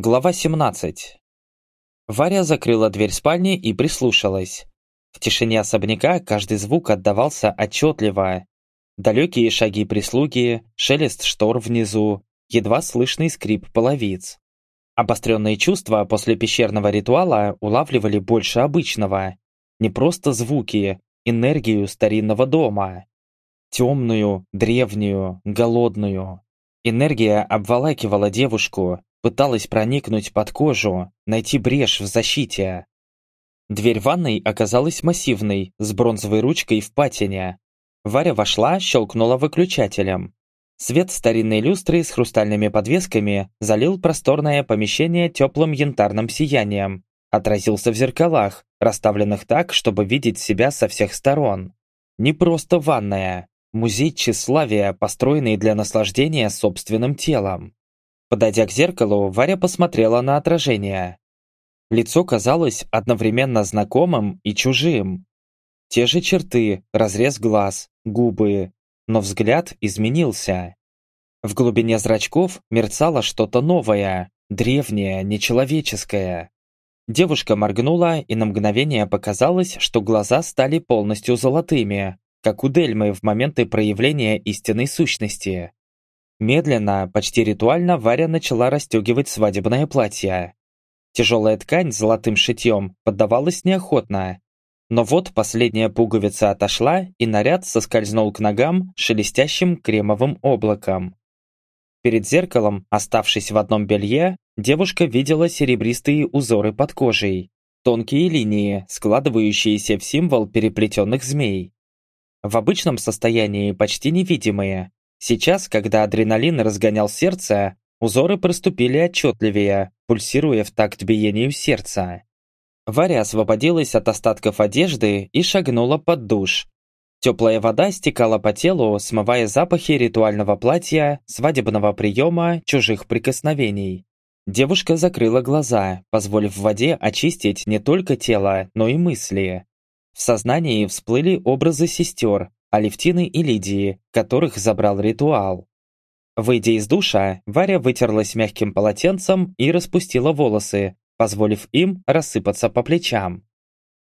Глава 17. Варя закрыла дверь спальни и прислушалась. В тишине особняка каждый звук отдавался отчетливо. Далекие шаги прислуги, шелест штор внизу, едва слышный скрип половиц. Обостренные чувства после пещерного ритуала улавливали больше обычного. Не просто звуки, энергию старинного дома. Темную, древнюю, голодную. Энергия обволакивала девушку, пыталась проникнуть под кожу, найти брешь в защите. Дверь ванной оказалась массивной, с бронзовой ручкой в патине. Варя вошла, щелкнула выключателем. Свет старинной люстры с хрустальными подвесками залил просторное помещение теплым янтарным сиянием. Отразился в зеркалах, расставленных так, чтобы видеть себя со всех сторон. Не просто ванная, музей тщеславия, построенный для наслаждения собственным телом. Подойдя к зеркалу, Варя посмотрела на отражение. Лицо казалось одновременно знакомым и чужим. Те же черты, разрез глаз, губы, но взгляд изменился. В глубине зрачков мерцало что-то новое, древнее, нечеловеческое. Девушка моргнула, и на мгновение показалось, что глаза стали полностью золотыми, как у Дельмы в моменты проявления истинной сущности. Медленно, почти ритуально Варя начала расстегивать свадебное платье. Тяжелая ткань с золотым шитьем поддавалась неохотно. Но вот последняя пуговица отошла, и наряд соскользнул к ногам шелестящим кремовым облаком. Перед зеркалом, оставшись в одном белье, девушка видела серебристые узоры под кожей, тонкие линии, складывающиеся в символ переплетенных змей. В обычном состоянии почти невидимые, Сейчас, когда адреналин разгонял сердце, узоры проступили отчетливее, пульсируя в такт биению сердца. Варя освободилась от остатков одежды и шагнула под душ. Теплая вода стекала по телу, смывая запахи ритуального платья, свадебного приема, чужих прикосновений. Девушка закрыла глаза, позволив воде очистить не только тело, но и мысли. В сознании всплыли образы сестер, Алевтины и Лидии, которых забрал ритуал. Выйдя из душа, Варя вытерлась мягким полотенцем и распустила волосы, позволив им рассыпаться по плечам.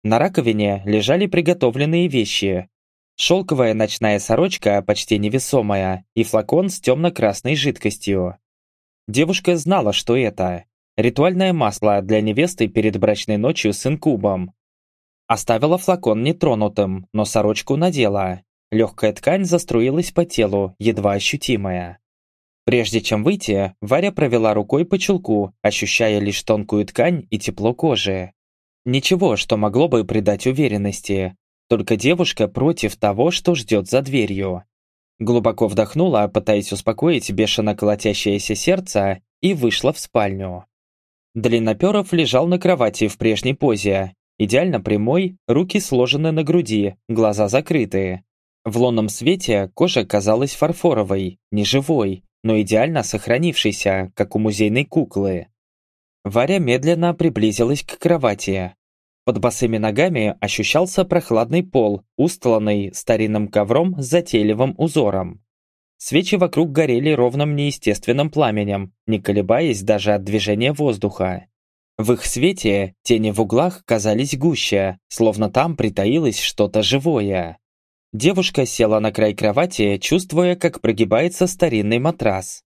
На раковине лежали приготовленные вещи. Шелковая ночная сорочка, почти невесомая, и флакон с темно-красной жидкостью. Девушка знала, что это. Ритуальное масло для невесты перед брачной ночью с инкубом. Оставила флакон нетронутым, но сорочку надела. Легкая ткань заструилась по телу, едва ощутимая. Прежде чем выйти, Варя провела рукой по чулку, ощущая лишь тонкую ткань и тепло кожи. Ничего, что могло бы придать уверенности. Только девушка против того, что ждет за дверью. Глубоко вдохнула, пытаясь успокоить бешено колотящееся сердце, и вышла в спальню. Длинноперов лежал на кровати в прежней позе, идеально прямой, руки сложены на груди, глаза закрыты. В лунном свете кожа казалась фарфоровой, неживой, но идеально сохранившейся, как у музейной куклы. Варя медленно приблизилась к кровати. Под босыми ногами ощущался прохладный пол, устланный старинным ковром с затейливым узором. Свечи вокруг горели ровным неестественным пламенем, не колебаясь даже от движения воздуха. В их свете тени в углах казались гуще, словно там притаилось что-то живое. Девушка села на край кровати, чувствуя, как прогибается старинный матрас.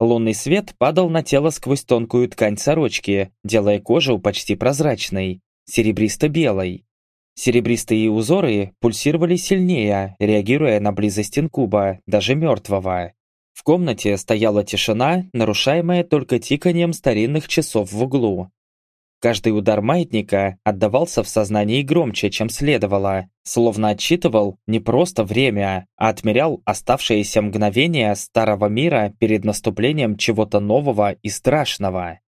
Лунный свет падал на тело сквозь тонкую ткань сорочки, делая кожу почти прозрачной, серебристо-белой. Серебристые узоры пульсировали сильнее, реагируя на близость инкуба, даже мертвого. В комнате стояла тишина, нарушаемая только тиканием старинных часов в углу. Каждый удар маятника отдавался в сознании громче, чем следовало, словно отчитывал не просто время, а отмерял оставшиеся мгновения старого мира перед наступлением чего-то нового и страшного.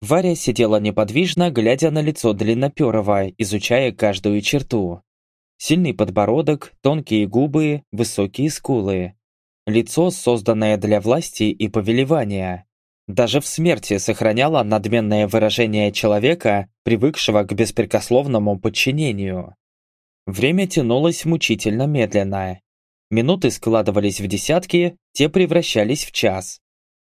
Варя сидела неподвижно, глядя на лицо Длинноперова, изучая каждую черту. Сильный подбородок, тонкие губы, высокие скулы. Лицо, созданное для власти и повелевания, даже в смерти сохраняла надменное выражение человека, привыкшего к беспрекословному подчинению. Время тянулось мучительно медленно. Минуты складывались в десятки, те превращались в час.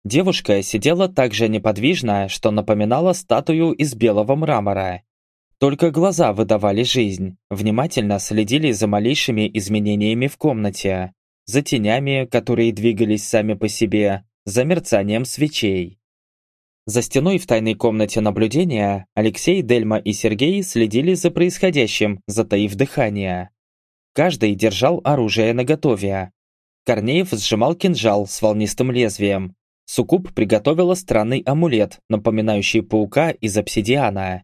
Девушка сидела так же неподвижно, что напоминала статую из белого мрамора. Только глаза выдавали жизнь, внимательно следили за малейшими изменениями в комнате, за тенями, которые двигались сами по себе, за мерцанием свечей. За стеной в тайной комнате наблюдения Алексей, Дельма и Сергей следили за происходящим, затаив дыхание. Каждый держал оружие наготове. Корнеев сжимал кинжал с волнистым лезвием. Сукуб приготовила странный амулет, напоминающий паука из обсидиана.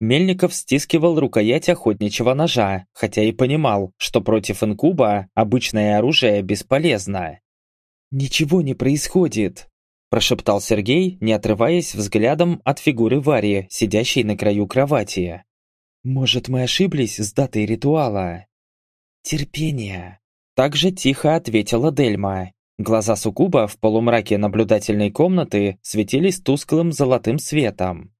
Мельников стискивал рукоять охотничьего ножа, хотя и понимал, что против инкуба обычное оружие бесполезно. «Ничего не происходит», – прошептал Сергей, не отрываясь взглядом от фигуры Вари, сидящей на краю кровати. «Может, мы ошиблись с датой ритуала?» «Терпение», – также тихо ответила Дельма. Глаза Сукуба в полумраке наблюдательной комнаты светились тусклым золотым светом.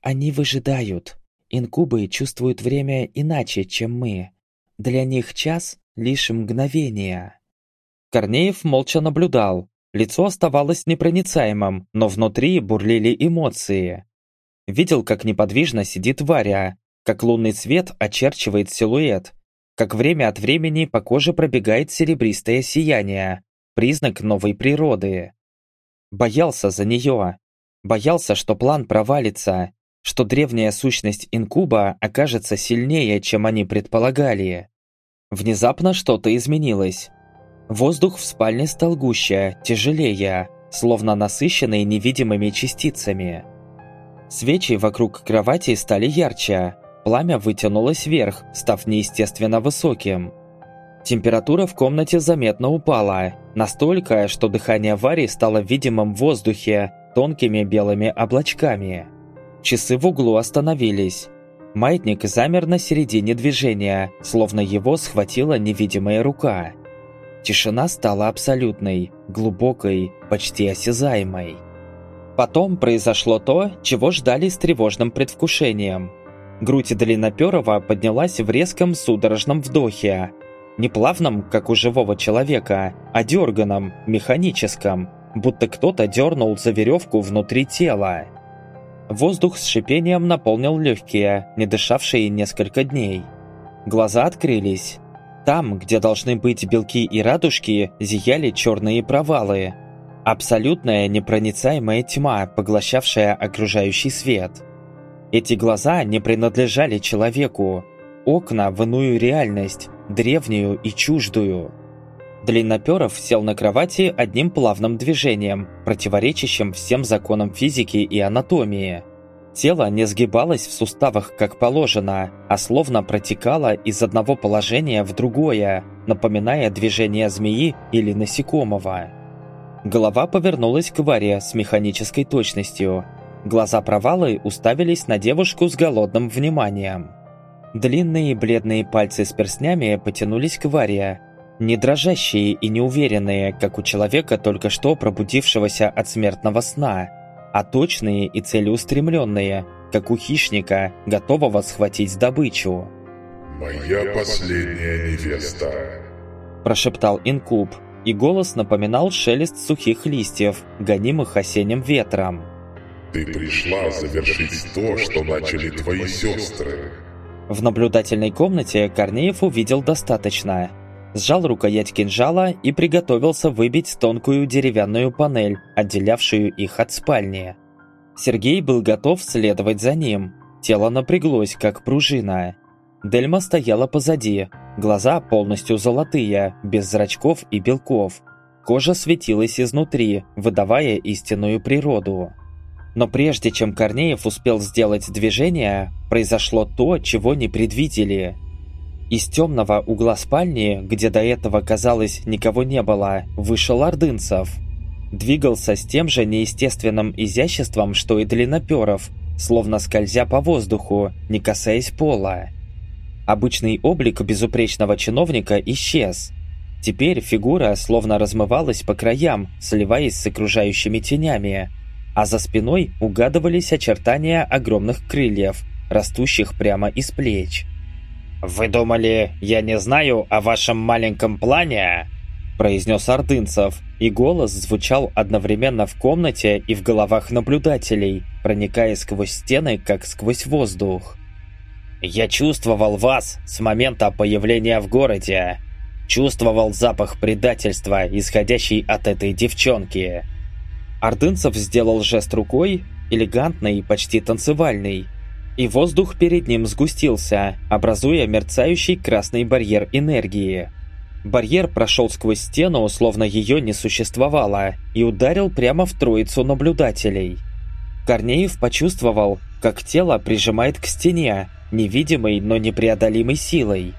Они выжидают. Инкубы чувствуют время иначе, чем мы. Для них час — лишь мгновение. Корнеев молча наблюдал. Лицо оставалось непроницаемым, но внутри бурлили эмоции. Видел, как неподвижно сидит Варя, как лунный свет очерчивает силуэт, как время от времени по коже пробегает серебристое сияние, признак новой природы. Боялся за нее. Боялся, что план провалится, что древняя сущность инкуба окажется сильнее, чем они предполагали. Внезапно что-то изменилось. Воздух в спальне стал гуще, тяжелее, словно насыщенный невидимыми частицами. Свечи вокруг кровати стали ярче, пламя вытянулось вверх, став неестественно высоким. Температура в комнате заметно упала, настолько, что дыхание Вари стало видимым в воздухе тонкими белыми облачками. Часы в углу остановились. Маятник замер на середине движения, словно его схватила невидимая рука. Тишина стала абсолютной, глубокой, почти осязаемой. Потом произошло то, чего ждали с тревожным предвкушением. Грудь Длинноперова поднялась в резком судорожном вдохе. Не плавном, как у живого человека, а дерганом, механическом, будто кто-то дернул за веревку внутри тела. Воздух с шипением наполнил легкие, не дышавшие несколько дней. Глаза открылись. Там, где должны быть белки и радужки, зияли черные провалы. Абсолютная непроницаемая тьма, поглощавшая окружающий свет. Эти глаза не принадлежали человеку. Окна в иную реальность, древнюю и чуждую. Длинноперов сел на кровати одним плавным движением, противоречащим всем законам физики и анатомии. Тело не сгибалось в суставах, как положено, а словно протекало из одного положения в другое, напоминая движение змеи или насекомого. Голова повернулась к Варе с механической точностью. Глаза провалы уставились на девушку с голодным вниманием. Длинные бледные пальцы с перстнями потянулись к Варе, не дрожащие и неуверенные, как у человека, только что пробудившегося от смертного сна, а точные и целеустремленные, как у хищника, готового схватить добычу. «Моя последняя невеста», – прошептал инкуб, и голос напоминал шелест сухих листьев, гонимых осенним ветром. «Ты пришла завершить то, что начали твои сестры». В наблюдательной комнате Корнеев увидел достаточно – сжал рукоять кинжала и приготовился выбить тонкую деревянную панель, отделявшую их от спальни. Сергей был готов следовать за ним. Тело напряглось, как пружина. Дельма стояла позади, глаза полностью золотые, без зрачков и белков. Кожа светилась изнутри, выдавая истинную природу. Но прежде чем Корнеев успел сделать движение, произошло то, чего не предвидели – из темного угла спальни, где до этого, казалось, никого не было, вышел Ордынцев. Двигался с тем же неестественным изяществом, что и Длинноперов, словно скользя по воздуху, не касаясь пола. Обычный облик безупречного чиновника исчез. Теперь фигура словно размывалась по краям, сливаясь с окружающими тенями, а за спиной угадывались очертания огромных крыльев, растущих прямо из плеч. «Вы думали, я не знаю о вашем маленьком плане?» – произнес Ордынцев, и голос звучал одновременно в комнате и в головах наблюдателей, проникая сквозь стены, как сквозь воздух. «Я чувствовал вас с момента появления в городе. Чувствовал запах предательства, исходящий от этой девчонки». Ордынцев сделал жест рукой, элегантный, почти танцевальный, и воздух перед ним сгустился, образуя мерцающий красный барьер энергии. Барьер прошел сквозь стену, словно ее не существовало, и ударил прямо в троицу наблюдателей. Корнеев почувствовал, как тело прижимает к стене, невидимой, но непреодолимой силой.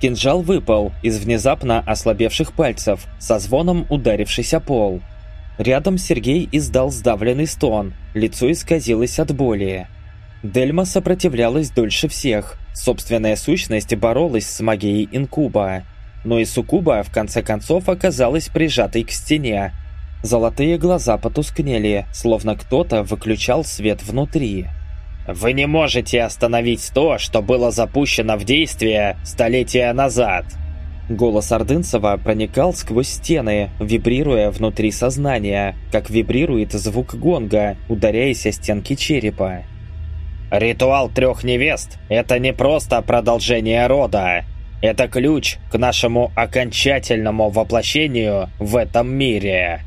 Кинжал выпал из внезапно ослабевших пальцев, со звоном ударившись о пол. Рядом Сергей издал сдавленный стон, лицо исказилось от боли. Дельма сопротивлялась дольше всех, собственная сущность боролась с магией инкуба но и Сукуба в конце концов оказалась прижатой к стене. Золотые глаза потускнели, словно кто-то выключал свет внутри. «Вы не можете остановить то, что было запущено в действие столетия назад!» Голос Ордынцева проникал сквозь стены, вибрируя внутри сознания, как вибрирует звук гонга, ударяясь о стенки черепа. «Ритуал трех невест – это не просто продолжение рода. Это ключ к нашему окончательному воплощению в этом мире.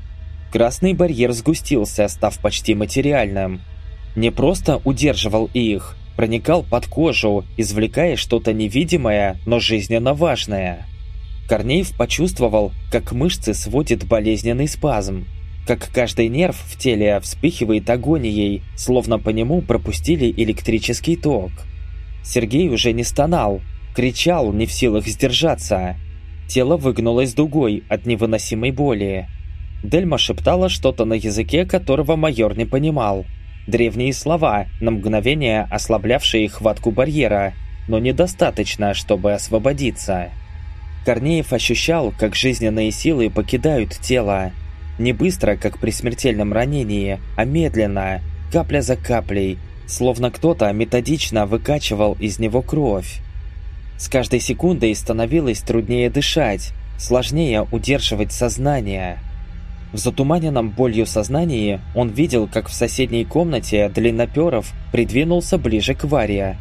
Красный барьер сгустился, став почти материальным. Не просто удерживал их, проникал под кожу, извлекая что-то невидимое, но жизненно важное. Корнеев почувствовал, как мышцы сводит болезненный спазм, как каждый нерв в теле вспыхивает агонией, словно по нему пропустили электрический ток. Сергей уже не стонал, Кричал, не в силах сдержаться. Тело выгнулось дугой от невыносимой боли. Дельма шептала что-то на языке, которого майор не понимал. Древние слова, на мгновение ослаблявшие хватку барьера, но недостаточно, чтобы освободиться. Корнеев ощущал, как жизненные силы покидают тело. Не быстро, как при смертельном ранении, а медленно, капля за каплей, словно кто-то методично выкачивал из него кровь. С каждой секундой становилось труднее дышать, сложнее удерживать сознание. В затуманенном болью сознании он видел, как в соседней комнате Длинноперов придвинулся ближе к Варе.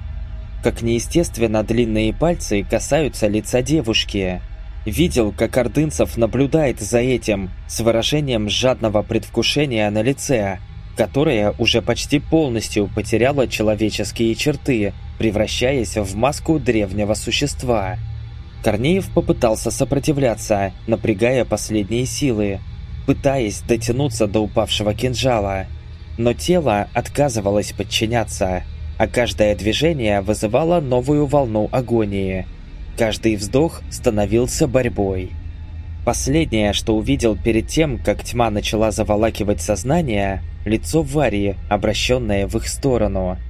Как неестественно длинные пальцы касаются лица девушки. Видел, как Ордынцев наблюдает за этим с выражением жадного предвкушения на лице, которое уже почти полностью потеряло человеческие черты, превращаясь в маску древнего существа. Корнеев попытался сопротивляться, напрягая последние силы, пытаясь дотянуться до упавшего кинжала. Но тело отказывалось подчиняться, а каждое движение вызывало новую волну агонии. Каждый вздох становился борьбой. Последнее, что увидел перед тем, как тьма начала заволакивать сознание, лицо Варии, обращенное в их сторону –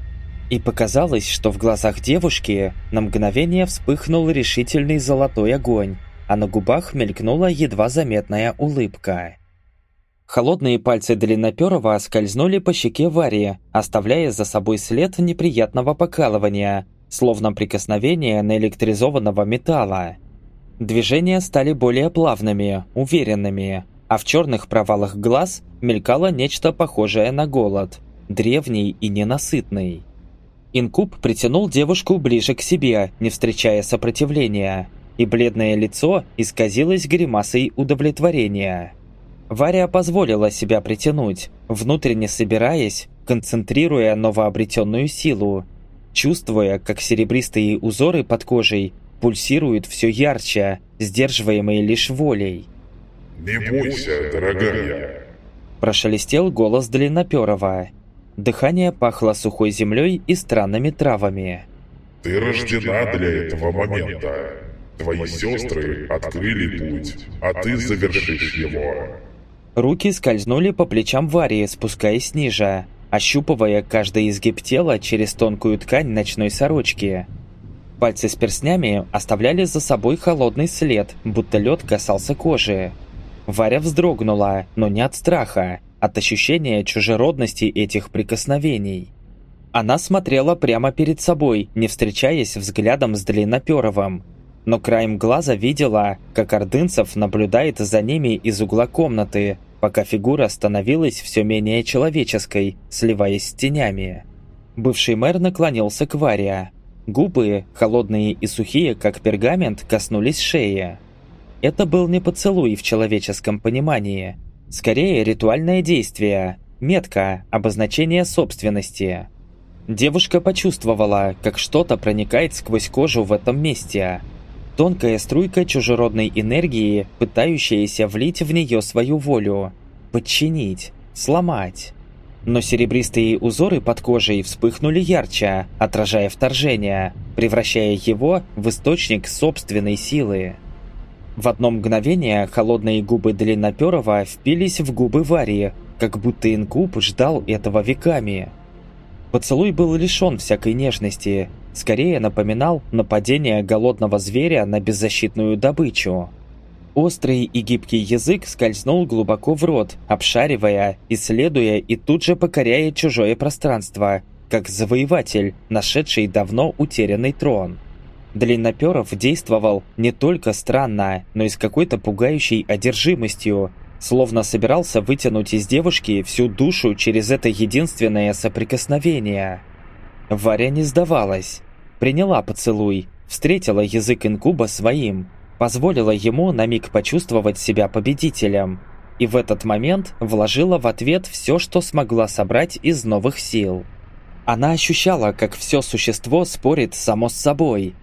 и показалось, что в глазах девушки на мгновение вспыхнул решительный золотой огонь, а на губах мелькнула едва заметная улыбка. Холодные пальцы Длинноперова скользнули по щеке Варии, оставляя за собой след неприятного покалывания, словно прикосновение наэлектризованного металла. Движения стали более плавными, уверенными, а в черных провалах глаз мелькало нечто похожее на голод, древний и ненасытный. Инкуб притянул девушку ближе к себе, не встречая сопротивления, и бледное лицо исказилось гримасой удовлетворения. Варя позволила себя притянуть, внутренне собираясь, концентрируя новообретенную силу, чувствуя, как серебристые узоры под кожей пульсируют все ярче, сдерживаемые лишь волей. «Не бойся, дорогая!» Прошелестел голос Длинноперова, Дыхание пахло сухой землей и странными травами. «Ты рождена для этого момента. Твои сестры открыли путь, а ты завершишь его». Руки скользнули по плечам Варии, спускаясь ниже, ощупывая каждый изгиб тела через тонкую ткань ночной сорочки. Пальцы с перстнями оставляли за собой холодный след, будто лед касался кожи. Варя вздрогнула, но не от страха, от ощущения чужеродности этих прикосновений. Она смотрела прямо перед собой, не встречаясь взглядом с Длинноперовым. но краем глаза видела, как Ордынцев наблюдает за ними из угла комнаты, пока фигура становилась все менее человеческой, сливаясь с тенями. Бывший мэр наклонился к Варе. Губы, холодные и сухие, как пергамент, коснулись шеи. Это был не поцелуй в человеческом понимании. Скорее, ритуальное действие, метка, обозначение собственности. Девушка почувствовала, как что-то проникает сквозь кожу в этом месте. Тонкая струйка чужеродной энергии, пытающаяся влить в нее свою волю, подчинить, сломать. Но серебристые узоры под кожей вспыхнули ярче, отражая вторжение, превращая его в источник собственной силы. В одно мгновение холодные губы Длинноперова впились в губы Варии, как будто инкуб ждал этого веками. Поцелуй был лишен всякой нежности, скорее напоминал нападение голодного зверя на беззащитную добычу. Острый и гибкий язык скользнул глубоко в рот, обшаривая, исследуя и тут же покоряя чужое пространство, как завоеватель, нашедший давно утерянный трон. Длинноперов действовал не только странно, но и с какой-то пугающей одержимостью, словно собирался вытянуть из девушки всю душу через это единственное соприкосновение. Варя не сдавалась, приняла поцелуй, встретила язык инкуба своим, позволила ему на миг почувствовать себя победителем и в этот момент вложила в ответ все, что смогла собрать из новых сил. Она ощущала, как все существо спорит само с собой.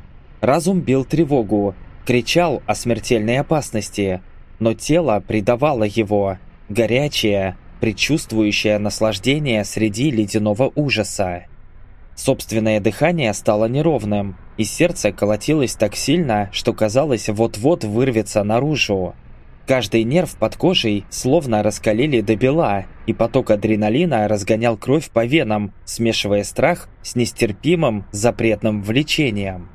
Разум бил тревогу, кричал о смертельной опасности – но тело предавало его, горячее, предчувствующее наслаждение среди ледяного ужаса. Собственное дыхание стало неровным, и сердце колотилось так сильно, что казалось вот-вот вырвется наружу. Каждый нерв под кожей словно раскалили до бела, и поток адреналина разгонял кровь по венам, смешивая страх с нестерпимым запретным влечением.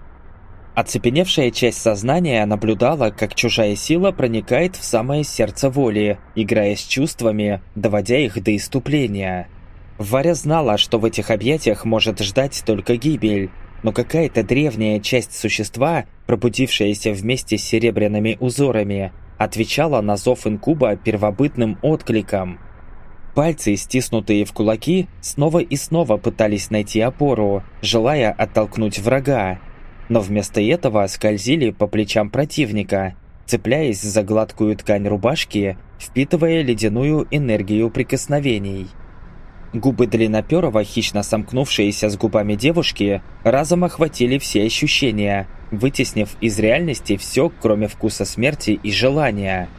Оцепеневшая часть сознания наблюдала, как чужая сила проникает в самое сердце воли, играя с чувствами, доводя их до иступления. Варя знала, что в этих объятиях может ждать только гибель, но какая-то древняя часть существа, пробудившаяся вместе с серебряными узорами, отвечала на зов инкуба первобытным откликом. Пальцы, стиснутые в кулаки, снова и снова пытались найти опору, желая оттолкнуть врага, но вместо этого скользили по плечам противника, цепляясь за гладкую ткань рубашки, впитывая ледяную энергию прикосновений. Губы длинноперого, хищно сомкнувшиеся с губами девушки, разом охватили все ощущения, вытеснив из реальности все, кроме вкуса смерти и желания –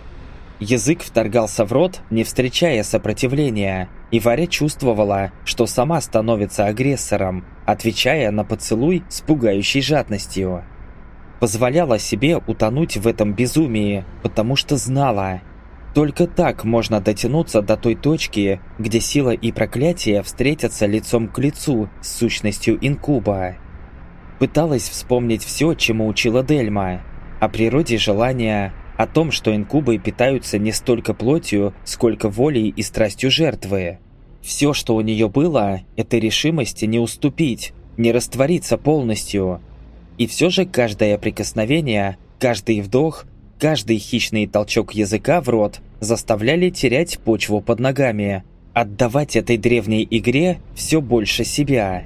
Язык вторгался в рот, не встречая сопротивления, и Варя чувствовала, что сама становится агрессором, отвечая на поцелуй с пугающей жадностью. Позволяла себе утонуть в этом безумии, потому что знала, только так можно дотянуться до той точки, где сила и проклятие встретятся лицом к лицу с сущностью инкуба. Пыталась вспомнить все, чему учила Дельма, о природе желания, о том, что инкубы питаются не столько плотью, сколько волей и страстью жертвы. Все, что у нее было, это решимость не уступить, не раствориться полностью. И все же каждое прикосновение, каждый вдох, каждый хищный толчок языка в рот заставляли терять почву под ногами, отдавать этой древней игре все больше себя.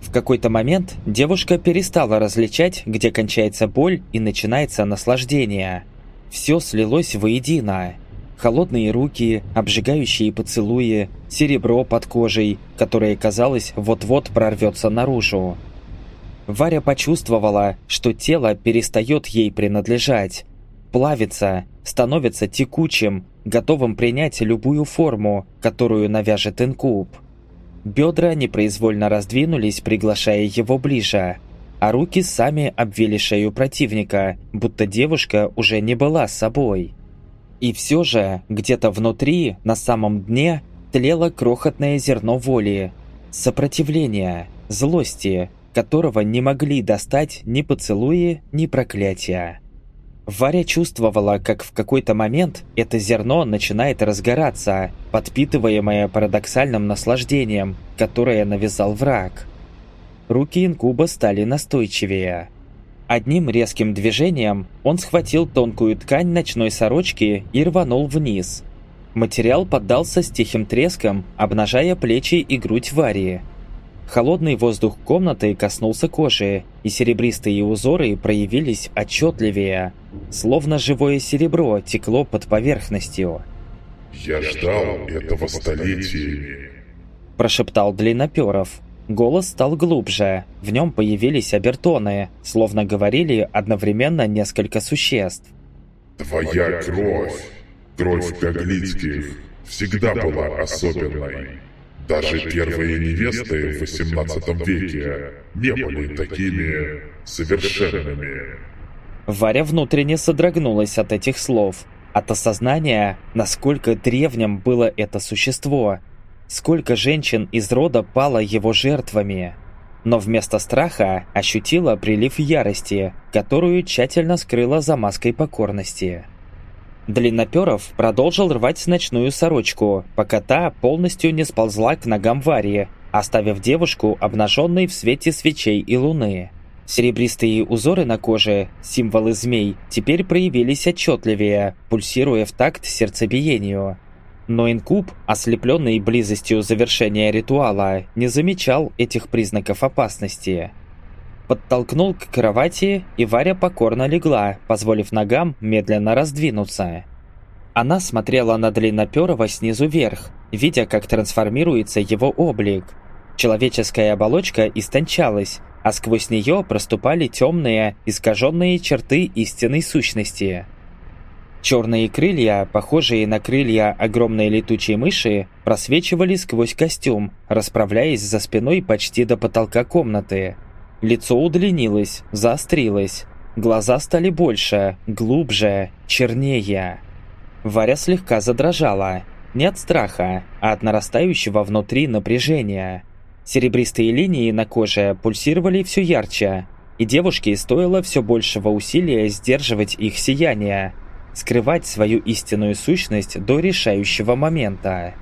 В какой-то момент девушка перестала различать, где кончается боль и начинается наслаждение – все слилось воедино. Холодные руки, обжигающие поцелуи, серебро под кожей, которое, казалось, вот-вот прорвется наружу. Варя почувствовала, что тело перестает ей принадлежать. Плавится, становится текучим, готовым принять любую форму, которую навяжет инкуб. Бедра непроизвольно раздвинулись, приглашая его ближе а руки сами обвили шею противника, будто девушка уже не была собой. И все же, где-то внутри, на самом дне, тлело крохотное зерно воли, сопротивления, злости, которого не могли достать ни поцелуи, ни проклятия. Варя чувствовала, как в какой-то момент это зерно начинает разгораться, подпитываемое парадоксальным наслаждением, которое навязал враг. Руки инкуба стали настойчивее. Одним резким движением он схватил тонкую ткань ночной сорочки и рванул вниз. Материал поддался с тихим треском, обнажая плечи и грудь Варии. Холодный воздух комнаты коснулся кожи, и серебристые узоры проявились отчетливее, словно живое серебро текло под поверхностью. «Я ждал этого столетиями», – прошептал Длинноперов. Голос стал глубже, в нем появились обертоны, словно говорили одновременно несколько существ. «Твоя кровь, кровь Гаглицких, всегда была особенной». Даже первые невесты в XVIII веке не были такими совершенными. Варя внутренне содрогнулась от этих слов, от осознания, насколько древним было это существо, сколько женщин из рода пало его жертвами. Но вместо страха ощутила прилив ярости, которую тщательно скрыла за маской покорности. Длинноперов продолжил рвать ночную сорочку, пока та полностью не сползла к ногам Варии, оставив девушку обнаженной в свете свечей и луны. Серебристые узоры на коже, символы змей, теперь проявились отчетливее, пульсируя в такт сердцебиению. Но инкуб, ослепленный близостью завершения ритуала, не замечал этих признаков опасности подтолкнул к кровати, и Варя покорно легла, позволив ногам медленно раздвинуться. Она смотрела на Длинноперова снизу вверх, видя, как трансформируется его облик. Человеческая оболочка истончалась, а сквозь нее проступали темные, искаженные черты истинной сущности. Черные крылья, похожие на крылья огромной летучей мыши, просвечивали сквозь костюм, расправляясь за спиной почти до потолка комнаты. Лицо удлинилось, заострилось. Глаза стали больше, глубже, чернее. Варя слегка задрожала. Не от страха, а от нарастающего внутри напряжения. Серебристые линии на коже пульсировали все ярче, и девушке стоило все большего усилия сдерживать их сияние, скрывать свою истинную сущность до решающего момента.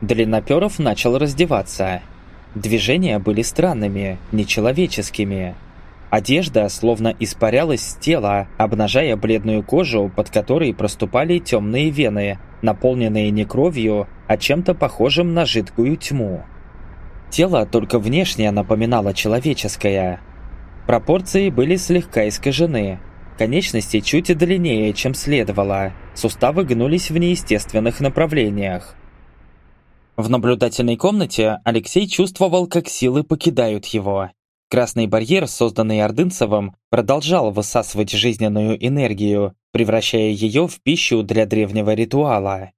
Длинноперов начал раздеваться – Движения были странными, нечеловеческими. Одежда словно испарялась с тела, обнажая бледную кожу, под которой проступали темные вены, наполненные не кровью, а чем-то похожим на жидкую тьму. Тело только внешне напоминало человеческое. Пропорции были слегка искажены. Конечности чуть длиннее, чем следовало. Суставы гнулись в неестественных направлениях. В наблюдательной комнате Алексей чувствовал, как силы покидают его. Красный барьер, созданный Ордынцевым, продолжал высасывать жизненную энергию, превращая ее в пищу для древнего ритуала.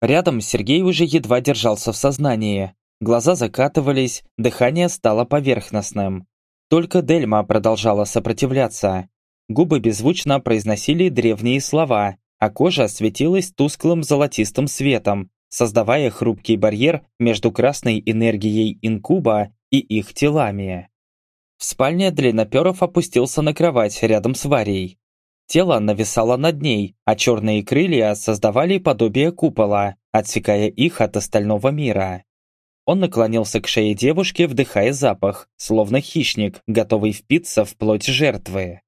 Рядом Сергей уже едва держался в сознании. Глаза закатывались, дыхание стало поверхностным. Только Дельма продолжала сопротивляться. Губы беззвучно произносили древние слова, а кожа светилась тусклым золотистым светом, создавая хрупкий барьер между красной энергией инкуба и их телами. В спальне Длинноперов опустился на кровать рядом с Варей. Тело нависало над ней, а черные крылья создавали подобие купола, отсекая их от остального мира. Он наклонился к шее девушки, вдыхая запах, словно хищник, готовый впиться в плоть жертвы.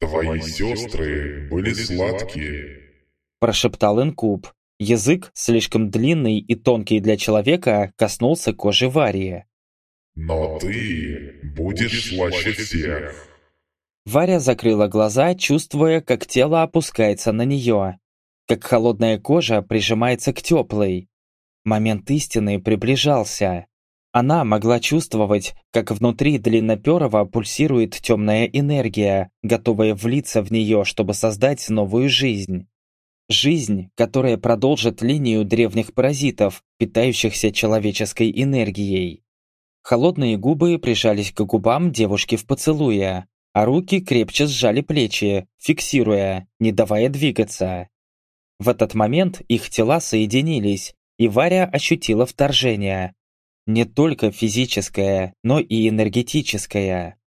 «Твои сестры были сладкие», – прошептал инкуб. Язык, слишком длинный и тонкий для человека, коснулся кожи Варии. «Но ты будешь слаще всех». Варя закрыла глаза, чувствуя, как тело опускается на нее, как холодная кожа прижимается к теплой. Момент истины приближался. Она могла чувствовать, как внутри длинноперого пульсирует темная энергия, готовая влиться в нее, чтобы создать новую жизнь. Жизнь, которая продолжит линию древних паразитов, питающихся человеческой энергией. Холодные губы прижались к губам девушки в поцелуе, а руки крепче сжали плечи, фиксируя, не давая двигаться. В этот момент их тела соединились, и Варя ощутила вторжение. Не только физическое, но и энергетическое.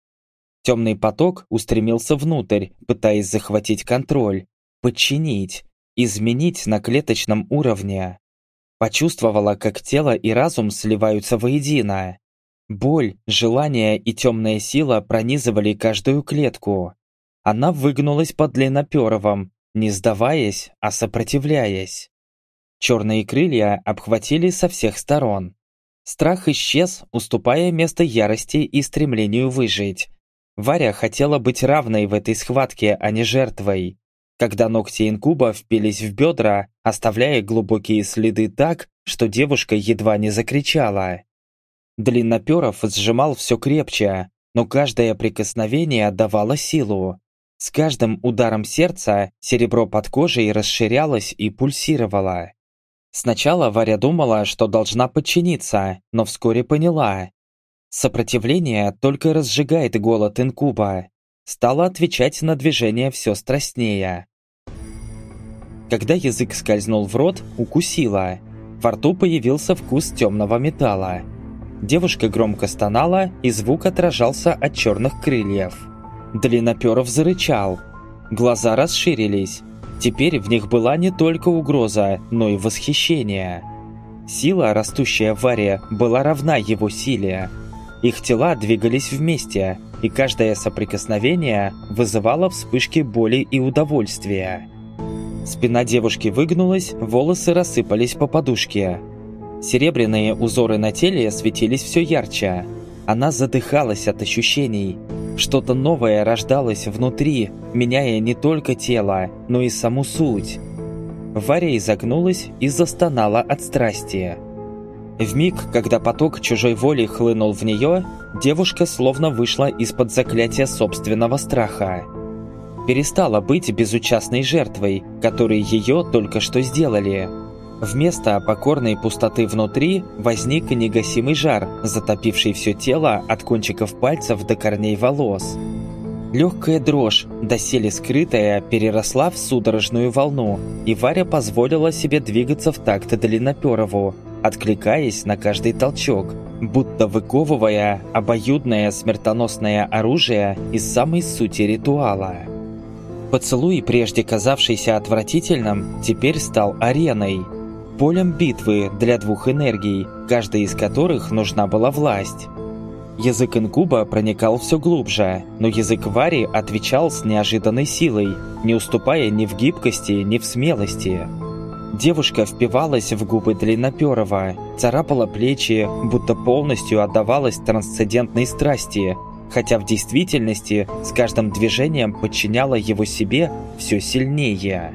Темный поток устремился внутрь, пытаясь захватить контроль, подчинить, изменить на клеточном уровне. Почувствовала, как тело и разум сливаются воедино. Боль, желание и темная сила пронизывали каждую клетку. Она выгнулась под длинноперовом, не сдаваясь, а сопротивляясь. Черные крылья обхватили со всех сторон. Страх исчез, уступая место ярости и стремлению выжить. Варя хотела быть равной в этой схватке, а не жертвой. Когда ногти инкуба впились в бедра, оставляя глубокие следы так, что девушка едва не закричала. Длинноперов сжимал все крепче, но каждое прикосновение отдавало силу. С каждым ударом сердца серебро под кожей расширялось и пульсировало. Сначала Варя думала, что должна подчиниться, но вскоре поняла. Сопротивление только разжигает голод инкуба. Стала отвечать на движение все страстнее. Когда язык скользнул в рот, укусила. Во рту появился вкус темного металла. Девушка громко стонала, и звук отражался от черных крыльев. Длинноперов зарычал. Глаза расширились. Теперь в них была не только угроза, но и восхищение. Сила, растущая в Варе, была равна его силе. Их тела двигались вместе, и каждое соприкосновение вызывало вспышки боли и удовольствия. Спина девушки выгнулась, волосы рассыпались по подушке. Серебряные узоры на теле светились все ярче. Она задыхалась от ощущений. Что-то новое рождалось внутри, меняя не только тело, но и саму суть. Варя изогнулась и застонала от страсти. В миг, когда поток чужой воли хлынул в нее, девушка словно вышла из-под заклятия собственного страха. Перестала быть безучастной жертвой, которой ее только что сделали – Вместо покорной пустоты внутри возник негасимый жар, затопивший все тело от кончиков пальцев до корней волос. Легкая дрожь, доселе скрытая, переросла в судорожную волну, и Варя позволила себе двигаться в такт длинноперову, откликаясь на каждый толчок, будто выковывая обоюдное смертоносное оружие из самой сути ритуала. Поцелуй, прежде казавшийся отвратительным, теперь стал ареной – полем битвы для двух энергий, каждой из которых нужна была власть. Язык инкуба проникал все глубже, но язык Вари отвечал с неожиданной силой, не уступая ни в гибкости, ни в смелости. Девушка впивалась в губы длинноперого, царапала плечи, будто полностью отдавалась трансцендентной страсти, хотя в действительности с каждым движением подчиняла его себе все сильнее.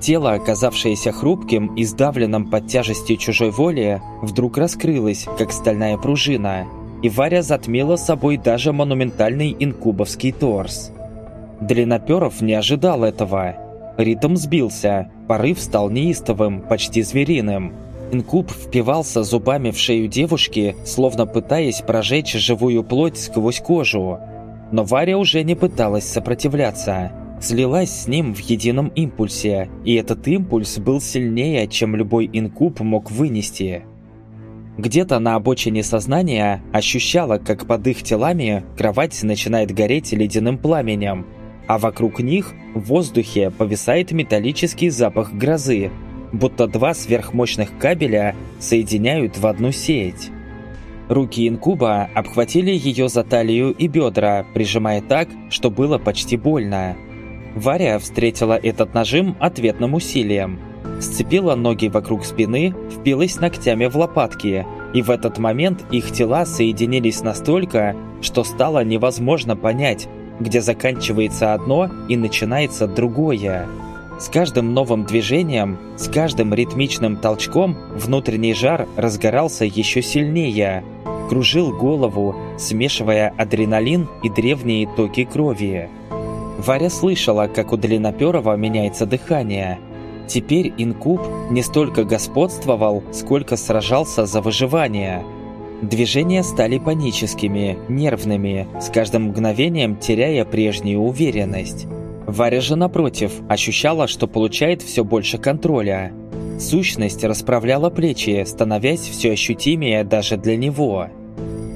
Тело, оказавшееся хрупким и сдавленным под тяжестью чужой воли, вдруг раскрылось, как стальная пружина, и Варя затмила собой даже монументальный инкубовский торс. Длинноперов не ожидал этого. Ритм сбился, порыв стал неистовым, почти звериным. Инкуб впивался зубами в шею девушки, словно пытаясь прожечь живую плоть сквозь кожу. Но Варя уже не пыталась сопротивляться слилась с ним в едином импульсе, и этот импульс был сильнее, чем любой инкуб мог вынести. Где-то на обочине сознания ощущала, как под их телами кровать начинает гореть ледяным пламенем, а вокруг них в воздухе повисает металлический запах грозы, будто два сверхмощных кабеля соединяют в одну сеть. Руки инкуба обхватили ее за талию и бедра, прижимая так, что было почти больно. Варя встретила этот нажим ответным усилием. Сцепила ноги вокруг спины, впилась ногтями в лопатки, и в этот момент их тела соединились настолько, что стало невозможно понять, где заканчивается одно и начинается другое. С каждым новым движением, с каждым ритмичным толчком внутренний жар разгорался еще сильнее, кружил голову, смешивая адреналин и древние токи крови. Варя слышала, как у Длинноперова меняется дыхание. Теперь инкуб не столько господствовал, сколько сражался за выживание. Движения стали паническими, нервными, с каждым мгновением теряя прежнюю уверенность. Варя же, напротив, ощущала, что получает все больше контроля. Сущность расправляла плечи, становясь все ощутимее даже для него.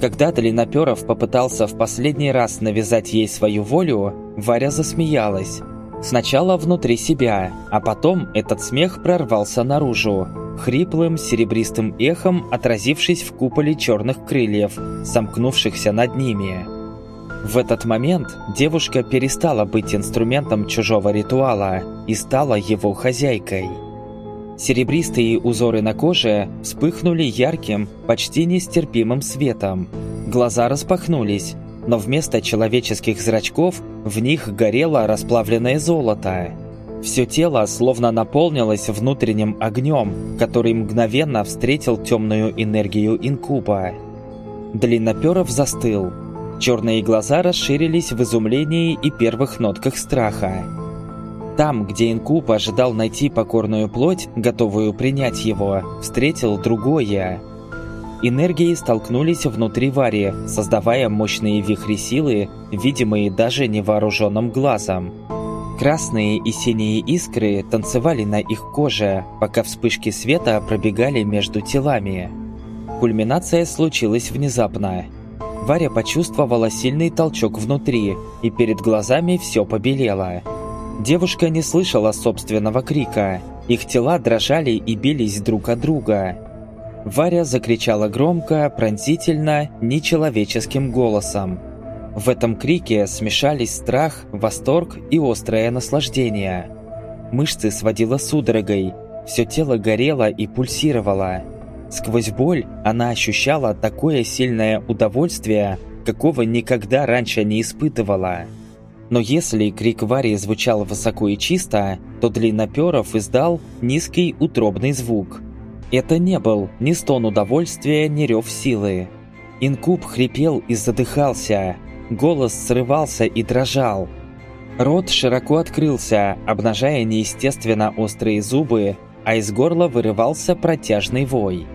Когда Длинноперов попытался в последний раз навязать ей свою волю, Варя засмеялась. Сначала внутри себя, а потом этот смех прорвался наружу, хриплым серебристым эхом отразившись в куполе черных крыльев, сомкнувшихся над ними. В этот момент девушка перестала быть инструментом чужого ритуала и стала его хозяйкой. Серебристые узоры на коже вспыхнули ярким, почти нестерпимым светом. Глаза распахнулись, но вместо человеческих зрачков в них горело расплавленное золото. Все тело словно наполнилось внутренним огнем, который мгновенно встретил темную энергию инкуба. Длинноперов застыл. Черные глаза расширились в изумлении и первых нотках страха. Там, где инкуб ожидал найти покорную плоть, готовую принять его, встретил другое. Энергии столкнулись внутри Вари, создавая мощные вихри силы, видимые даже невооруженным глазом. Красные и синие искры танцевали на их коже, пока вспышки света пробегали между телами. Кульминация случилась внезапно. Варя почувствовала сильный толчок внутри, и перед глазами все побелело. Девушка не слышала собственного крика. Их тела дрожали и бились друг от друга. Варя закричала громко, пронзительно, нечеловеческим голосом. В этом крике смешались страх, восторг и острое наслаждение. Мышцы сводило судорогой, все тело горело и пульсировало. Сквозь боль она ощущала такое сильное удовольствие, какого никогда раньше не испытывала. Но если крик Вари звучал высоко и чисто, то Длинноперов издал низкий утробный звук. Это не был ни стон удовольствия, ни рев силы. Инкуб хрипел и задыхался, голос срывался и дрожал. Рот широко открылся, обнажая неестественно острые зубы, а из горла вырывался протяжный вой.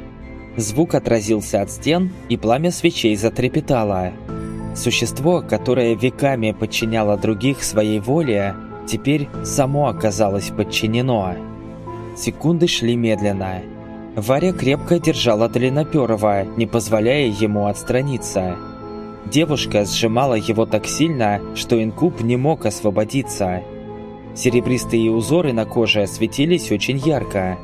Звук отразился от стен, и пламя свечей затрепетало. Существо, которое веками подчиняло других своей воле, теперь само оказалось подчинено. Секунды шли медленно. Варя крепко держала Длинноперова, не позволяя ему отстраниться. Девушка сжимала его так сильно, что инкуб не мог освободиться. Серебристые узоры на коже светились очень ярко.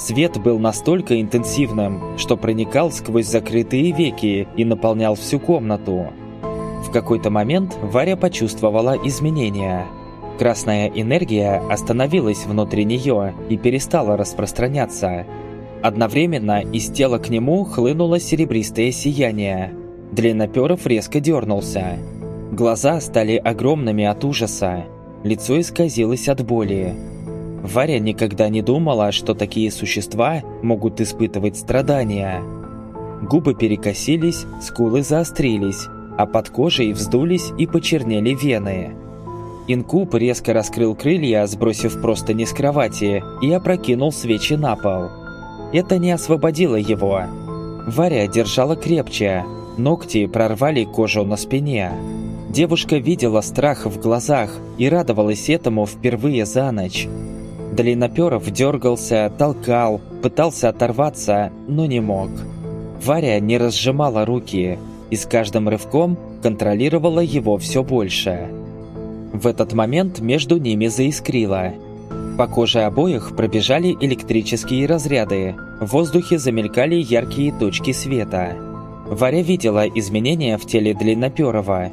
Свет был настолько интенсивным, что проникал сквозь закрытые веки и наполнял всю комнату. В какой-то момент Варя почувствовала изменения. Красная энергия остановилась внутри нее и перестала распространяться. Одновременно из тела к нему хлынуло серебристое сияние. Длинноперов резко дернулся. Глаза стали огромными от ужаса. Лицо исказилось от боли. Варя никогда не думала, что такие существа могут испытывать страдания. Губы перекосились, скулы заострились, а под кожей вздулись и почернели вены. Инкуб резко раскрыл крылья, сбросив просто не с кровати, и опрокинул свечи на пол. Это не освободило его. Варя держала крепче, Ногти прорвали кожу на спине. Девушка видела страх в глазах и радовалась этому впервые за ночь. Длинноперов дергался, толкал, пытался оторваться, но не мог. Варя не разжимала руки и с каждым рывком контролировала его все больше. В этот момент между ними заискрило. По коже обоих пробежали электрические разряды, в воздухе замелькали яркие точки света. Варя видела изменения в теле Длинноперова.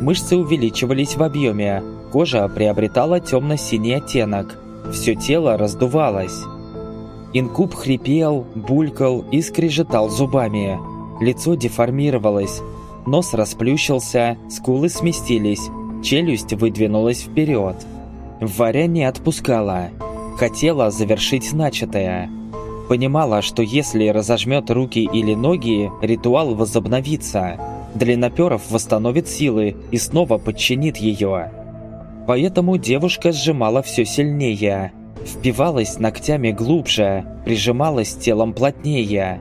Мышцы увеличивались в объеме, кожа приобретала темно-синий оттенок, все тело раздувалось. Инкуб хрипел, булькал и скрежетал зубами. Лицо деформировалось, нос расплющился, скулы сместились, челюсть выдвинулась вперед. Варя не отпускала. Хотела завершить начатое. Понимала, что если разожмет руки или ноги, ритуал возобновится. Длинноперов восстановит силы и снова подчинит ее. Поэтому девушка сжимала все сильнее, впивалась ногтями глубже, прижималась телом плотнее.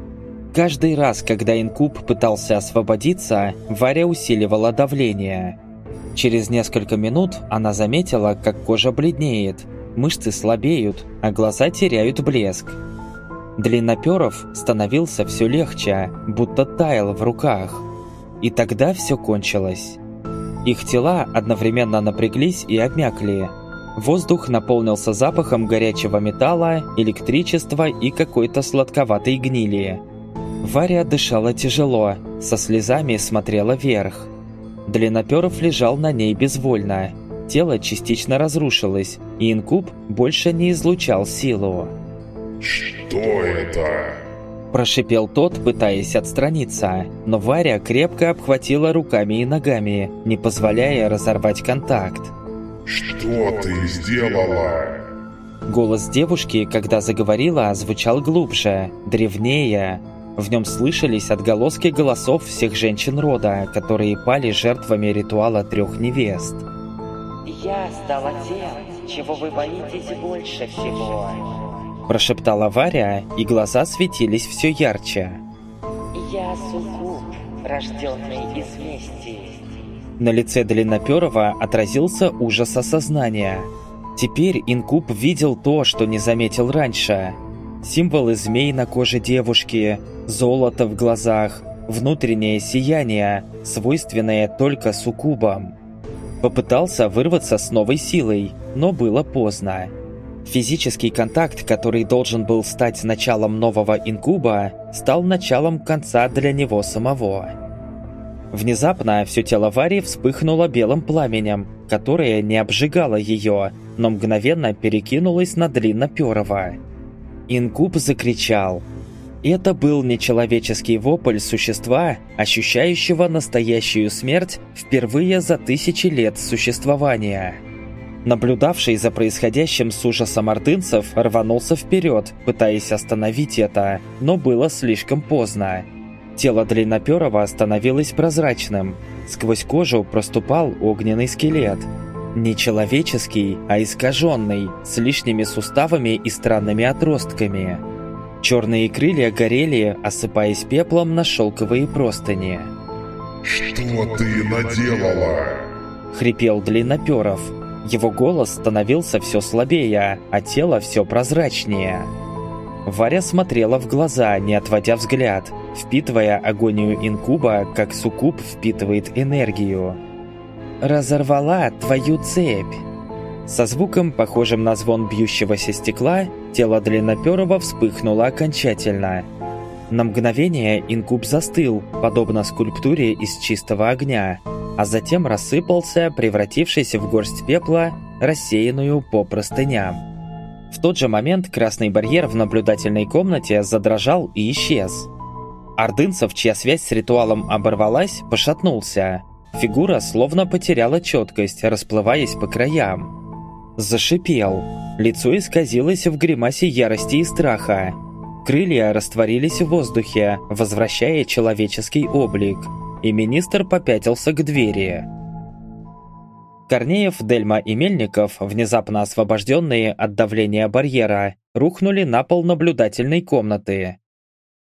Каждый раз, когда инкуб пытался освободиться, Варя усиливала давление. Через несколько минут она заметила, как кожа бледнеет, мышцы слабеют, а глаза теряют блеск. Длинноперов становился все легче, будто таял в руках. И тогда все кончилось. Их тела одновременно напряглись и обмякли. Воздух наполнился запахом горячего металла, электричества и какой-то сладковатой гнили. Варя дышала тяжело, со слезами смотрела вверх. Длинноперов лежал на ней безвольно. Тело частично разрушилось, и инкуб больше не излучал силу. «Что это?» Прошипел тот, пытаясь отстраниться, но Варя крепко обхватила руками и ногами, не позволяя разорвать контакт. «Что ты сделала?» Голос девушки, когда заговорила, звучал глубже, древнее. В нем слышались отголоски голосов всех женщин рода, которые пали жертвами ритуала трех невест. «Я стала тем, чего вы боитесь больше всего», прошептала Варя, и глаза светились все ярче. «Я суккуб, рожденный из мести». На лице Длинноперова отразился ужас осознания – Теперь инкуб видел то, что не заметил раньше. Символы змей на коже девушки, золото в глазах, внутреннее сияние, свойственное только суккубам. Попытался вырваться с новой силой, но было поздно. Физический контакт, который должен был стать началом нового инкуба, стал началом конца для него самого. Внезапно все тело Вари вспыхнуло белым пламенем, которое не обжигало ее, но мгновенно перекинулось на длинноперого. Инкуб закричал. Это был нечеловеческий вопль существа, ощущающего настоящую смерть впервые за тысячи лет существования. Наблюдавший за происходящим с ужасом ордынцев рванулся вперед, пытаясь остановить это, но было слишком поздно. Тело длинноперого становилось прозрачным. Сквозь кожу проступал огненный скелет. Не человеческий, а искаженный, с лишними суставами и странными отростками. Черные крылья горели, осыпаясь пеплом на шелковые простыни. «Что ты наделала?» — хрипел Длинноперов. Его голос становился все слабее, а тело все прозрачнее. Варя смотрела в глаза, не отводя взгляд, впитывая агонию инкуба, как суккуб впитывает энергию. «Разорвала твою цепь!» Со звуком, похожим на звон бьющегося стекла, тело длинноперого вспыхнуло окончательно. На мгновение инкуб застыл, подобно скульптуре из чистого огня, а затем рассыпался, превратившись в горсть пепла, рассеянную по простыням. В тот же момент красный барьер в наблюдательной комнате задрожал и исчез. Ордынцев, чья связь с ритуалом оборвалась, пошатнулся. Фигура словно потеряла четкость, расплываясь по краям. Зашипел. Лицо исказилось в гримасе ярости и страха. Крылья растворились в воздухе, возвращая человеческий облик. И министр попятился к двери. Корнеев, Дельма и Мельников, внезапно освобожденные от давления барьера, рухнули на пол наблюдательной комнаты.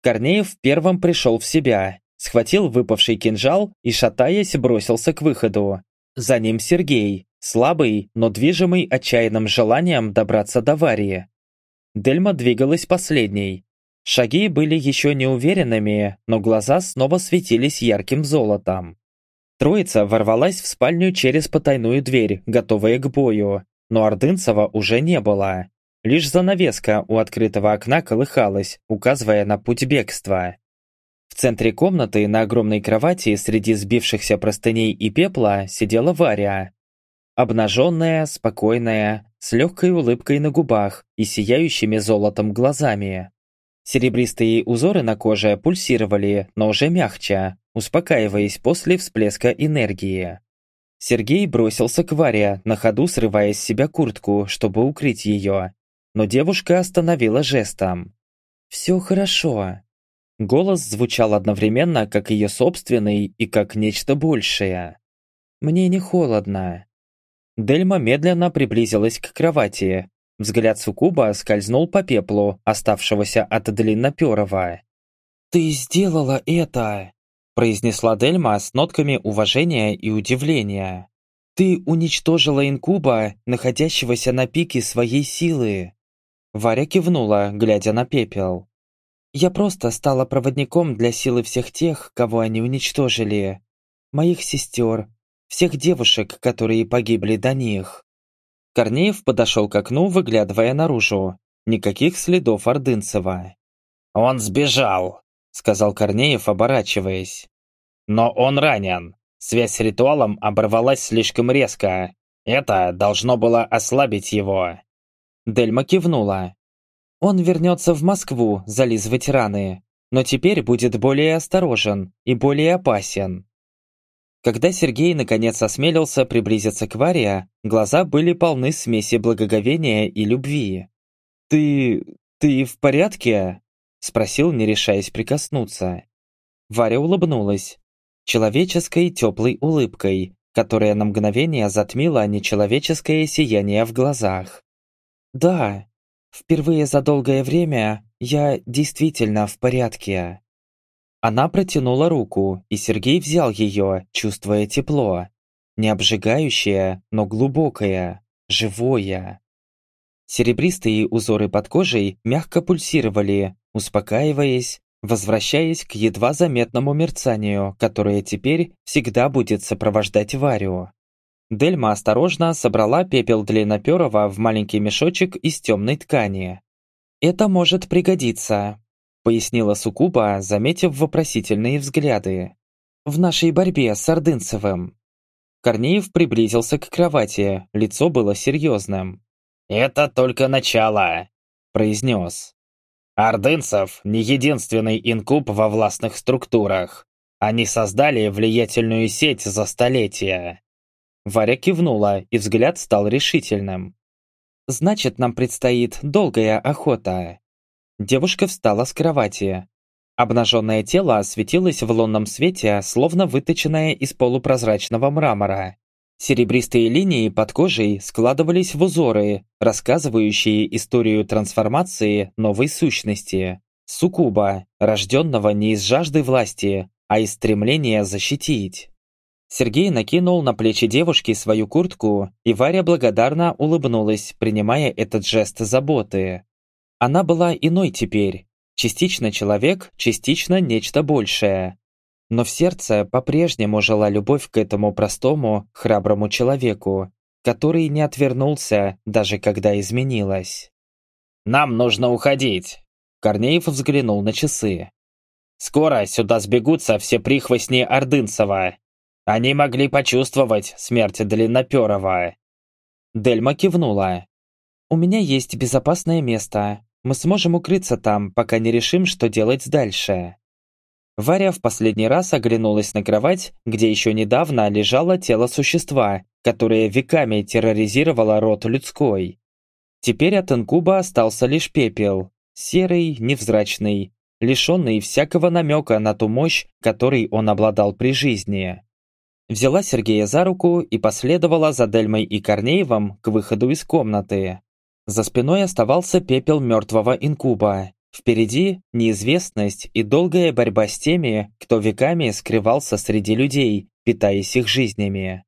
Корнеев первым пришел в себя, схватил выпавший кинжал и, шатаясь, бросился к выходу. За ним Сергей, слабый, но движимый отчаянным желанием добраться до Варии. Дельма двигалась последней. Шаги были еще неуверенными, но глаза снова светились ярким золотом. Троица ворвалась в спальню через потайную дверь, готовая к бою, но Ордынцева уже не было. Лишь занавеска у открытого окна колыхалась, указывая на путь бегства. В центре комнаты на огромной кровати среди сбившихся простыней и пепла сидела Варя. Обнаженная, спокойная, с легкой улыбкой на губах и сияющими золотом глазами. Серебристые узоры на коже пульсировали, но уже мягче, успокаиваясь после всплеска энергии. Сергей бросился к Варе, на ходу срывая с себя куртку, чтобы укрыть ее. Но девушка остановила жестом. «Все хорошо». Голос звучал одновременно, как ее собственный и как нечто большее. «Мне не холодно». Дельма медленно приблизилась к кровати. Взгляд Сукуба скользнул по пеплу, оставшегося от длинноперого. «Ты сделала это!» произнесла Дельма с нотками уважения и удивления. «Ты уничтожила инкуба, находящегося на пике своей силы!» Варя кивнула, глядя на пепел. «Я просто стала проводником для силы всех тех, кого они уничтожили. Моих сестер, всех девушек, которые погибли до них». Корнеев подошел к окну, выглядывая наружу. Никаких следов Ордынцева. «Он сбежал», — сказал Корнеев, оборачиваясь. «Но он ранен. Связь с ритуалом оборвалась слишком резко. Это должно было ослабить его. Дельма кивнула. Он вернется в Москву зализывать раны, но теперь будет более осторожен и более опасен. Когда Сергей наконец осмелился приблизиться к Варе, глаза были полны смеси благоговения и любви. «Ты... ты в порядке?» – спросил, не решаясь прикоснуться. Варя улыбнулась. Человеческой теплой улыбкой, которая на мгновение затмила нечеловеческое сияние в глазах. «Да, впервые за долгое время я действительно в порядке». Она протянула руку, и Сергей взял ее, чувствуя тепло. Не обжигающее, но глубокое, живое. Серебристые узоры под кожей мягко пульсировали, успокаиваясь, возвращаясь к едва заметному мерцанию, которое теперь всегда будет сопровождать Варю. Дельма осторожно собрала пепел длинноперого в маленький мешочек из темной ткани. «Это может пригодиться», — пояснила Сукуба, заметив вопросительные взгляды. «В нашей борьбе с Ордынцевым». Корнеев приблизился к кровати, лицо было серьезным. «Это только начало», — произнес. «Ордынцев — не единственный инкуб во властных структурах. Они создали влиятельную сеть за столетия. Варя кивнула, и взгляд стал решительным. «Значит, нам предстоит долгая охота». Девушка встала с кровати. Обнаженное тело осветилось в лунном свете, словно выточенное из полупрозрачного мрамора. Серебристые линии под кожей складывались в узоры, рассказывающие историю трансформации новой сущности. Сукуба, рожденного не из жажды власти, а из стремления защитить. Сергей накинул на плечи девушки свою куртку, и Варя благодарно улыбнулась, принимая этот жест заботы. Она была иной теперь, частично человек, частично нечто большее. Но в сердце по-прежнему жила любовь к этому простому, храброму человеку, который не отвернулся, даже когда изменилась. «Нам нужно уходить!» Корнеев взглянул на часы. «Скоро сюда сбегутся все прихвостни Ордынцева, они могли почувствовать смерть Длинноперова. Дельма кивнула. «У меня есть безопасное место. Мы сможем укрыться там, пока не решим, что делать дальше». Варя в последний раз оглянулась на кровать, где еще недавно лежало тело существа, которое веками терроризировало род людской. Теперь от инкуба остался лишь пепел, серый, невзрачный, лишенный всякого намека на ту мощь, которой он обладал при жизни взяла Сергея за руку и последовала за Дельмой и Корнеевым к выходу из комнаты. За спиной оставался пепел мертвого инкуба. Впереди неизвестность и долгая борьба с теми, кто веками скрывался среди людей, питаясь их жизнями.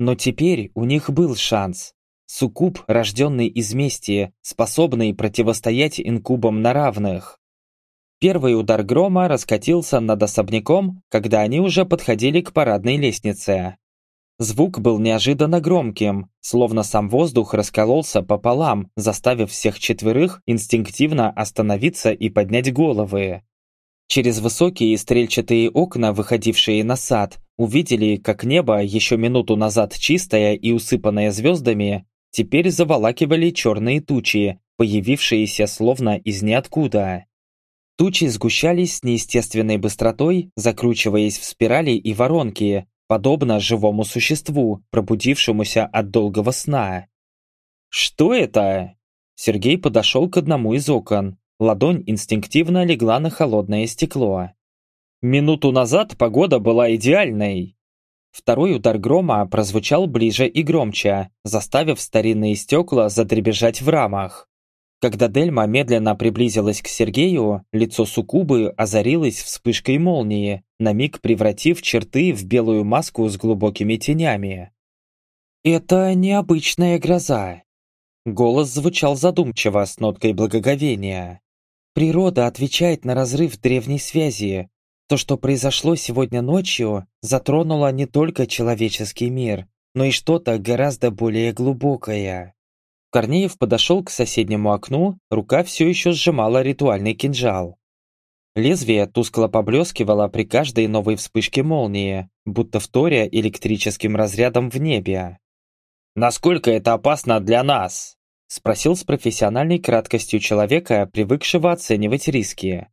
Но теперь у них был шанс. Суккуб, рожденный из мести, способный противостоять инкубам на равных. Первый удар грома раскатился над особняком, когда они уже подходили к парадной лестнице. Звук был неожиданно громким, словно сам воздух раскололся пополам, заставив всех четверых инстинктивно остановиться и поднять головы. Через высокие стрельчатые окна, выходившие на сад, увидели, как небо, еще минуту назад чистое и усыпанное звездами, теперь заволакивали черные тучи, появившиеся словно из ниоткуда. Тучи сгущались с неестественной быстротой, закручиваясь в спирали и воронки, подобно живому существу, пробудившемуся от долгого сна. «Что это?» Сергей подошел к одному из окон. Ладонь инстинктивно легла на холодное стекло. «Минуту назад погода была идеальной!» Второй удар грома прозвучал ближе и громче, заставив старинные стекла задребежать в рамах. Когда Дельма медленно приблизилась к Сергею, лицо Сукубы озарилось вспышкой молнии, на миг превратив черты в белую маску с глубокими тенями. «Это необычная гроза». Голос звучал задумчиво с ноткой благоговения. «Природа отвечает на разрыв древней связи. То, что произошло сегодня ночью, затронуло не только человеческий мир, но и что-то гораздо более глубокое». Корнеев подошел к соседнему окну, рука все еще сжимала ритуальный кинжал. Лезвие тускло поблескивало при каждой новой вспышке молнии, будто вторя электрическим разрядом в небе. «Насколько это опасно для нас?» Спросил с профессиональной краткостью человека, привыкшего оценивать риски.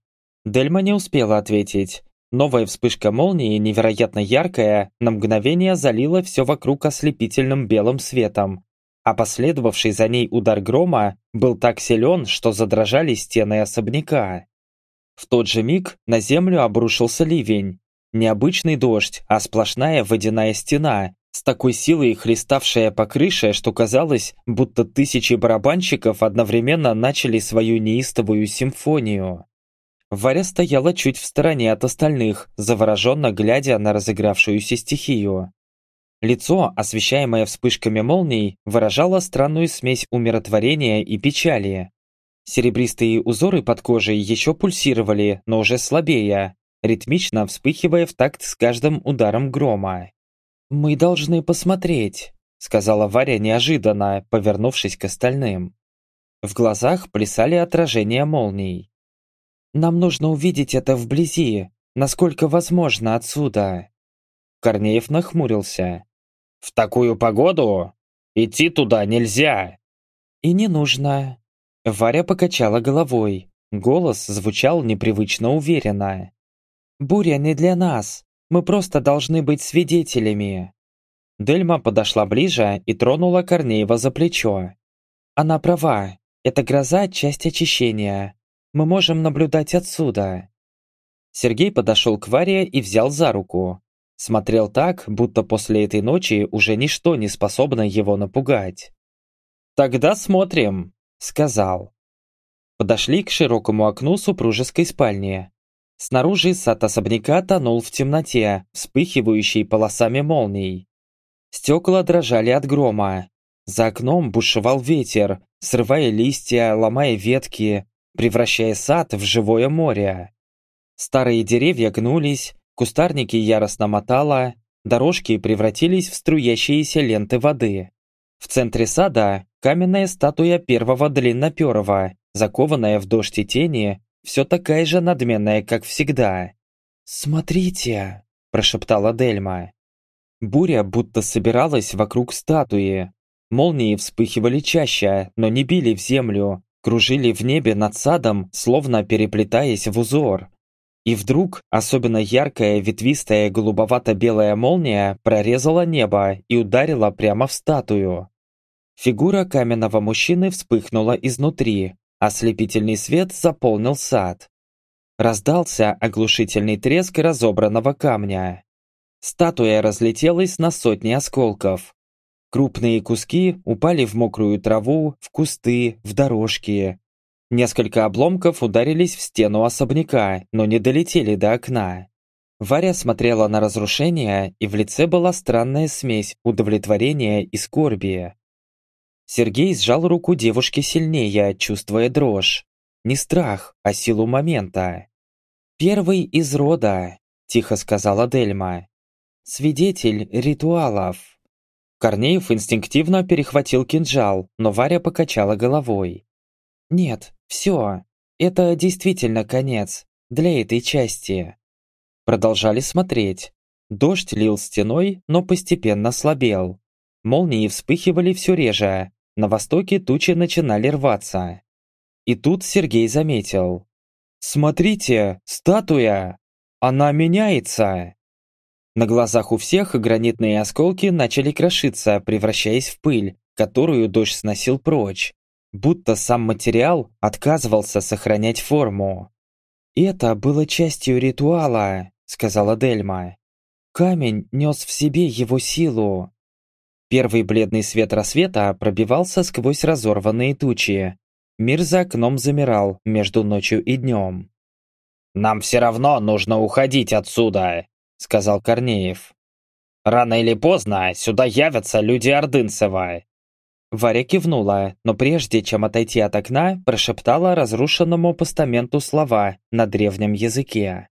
Дельма не успела ответить. Новая вспышка молнии, невероятно яркая, на мгновение залила все вокруг ослепительным белым светом, а последовавший за ней удар грома был так силен, что задрожали стены особняка. В тот же миг на землю обрушился ливень. Необычный дождь, а сплошная водяная стена, с такой силой хлеставшая по крыше, что казалось, будто тысячи барабанщиков одновременно начали свою неистовую симфонию. Варя стояла чуть в стороне от остальных, завороженно глядя на разыгравшуюся стихию. Лицо, освещаемое вспышками молний, выражало странную смесь умиротворения и печали. Серебристые узоры под кожей еще пульсировали, но уже слабее, ритмично вспыхивая в такт с каждым ударом грома. «Мы должны посмотреть», — сказала Варя неожиданно, повернувшись к остальным. В глазах плясали отражения молний. «Нам нужно увидеть это вблизи, насколько возможно отсюда». Корнеев нахмурился. В такую погоду? Идти туда нельзя. И не нужно. Варя покачала головой. Голос звучал непривычно уверенно. «Буря не для нас. Мы просто должны быть свидетелями». Дельма подошла ближе и тронула Корнеева за плечо. «Она права. Эта гроза – часть очищения. Мы можем наблюдать отсюда». Сергей подошел к Варе и взял за руку. Смотрел так, будто после этой ночи уже ничто не способно его напугать. «Тогда смотрим», — сказал. Подошли к широкому окну супружеской спальни. Снаружи сад особняка тонул в темноте, вспыхивающей полосами молний. Стекла дрожали от грома. За окном бушевал ветер, срывая листья, ломая ветки, превращая сад в живое море. Старые деревья гнулись, Кустарники яростно мотало, дорожки превратились в струящиеся ленты воды. В центре сада каменная статуя первого длинноперого, закованная в дождь и тени, все такая же надменная, как всегда. «Смотрите!» – прошептала Дельма. Буря будто собиралась вокруг статуи. Молнии вспыхивали чаще, но не били в землю, кружили в небе над садом, словно переплетаясь в узор. И вдруг особенно яркая ветвистая голубовато-белая молния прорезала небо и ударила прямо в статую. Фигура каменного мужчины вспыхнула изнутри, ослепительный свет заполнил сад. Раздался оглушительный треск разобранного камня. Статуя разлетелась на сотни осколков. Крупные куски упали в мокрую траву, в кусты, в дорожки, Несколько обломков ударились в стену особняка, но не долетели до окна. Варя смотрела на разрушение, и в лице была странная смесь удовлетворения и скорби. Сергей сжал руку девушки сильнее, чувствуя дрожь. Не страх, а силу момента. «Первый из рода», – тихо сказала Дельма. «Свидетель ритуалов». Корнеев инстинктивно перехватил кинжал, но Варя покачала головой. «Нет, все, это действительно конец для этой части». Продолжали смотреть. Дождь лил стеной, но постепенно слабел. Молнии вспыхивали все реже. На востоке тучи начинали рваться. И тут Сергей заметил. «Смотрите, статуя! Она меняется!» На глазах у всех гранитные осколки начали крошиться, превращаясь в пыль, которую дождь сносил прочь будто сам материал отказывался сохранять форму. «Это было частью ритуала», — сказала Дельма. «Камень нес в себе его силу». Первый бледный свет рассвета пробивался сквозь разорванные тучи. Мир за окном замирал между ночью и днем. «Нам все равно нужно уходить отсюда», — сказал Корнеев. «Рано или поздно сюда явятся люди Ордынцева, Варя кивнула, но прежде чем отойти от окна, прошептала разрушенному постаменту слова на древнем языке.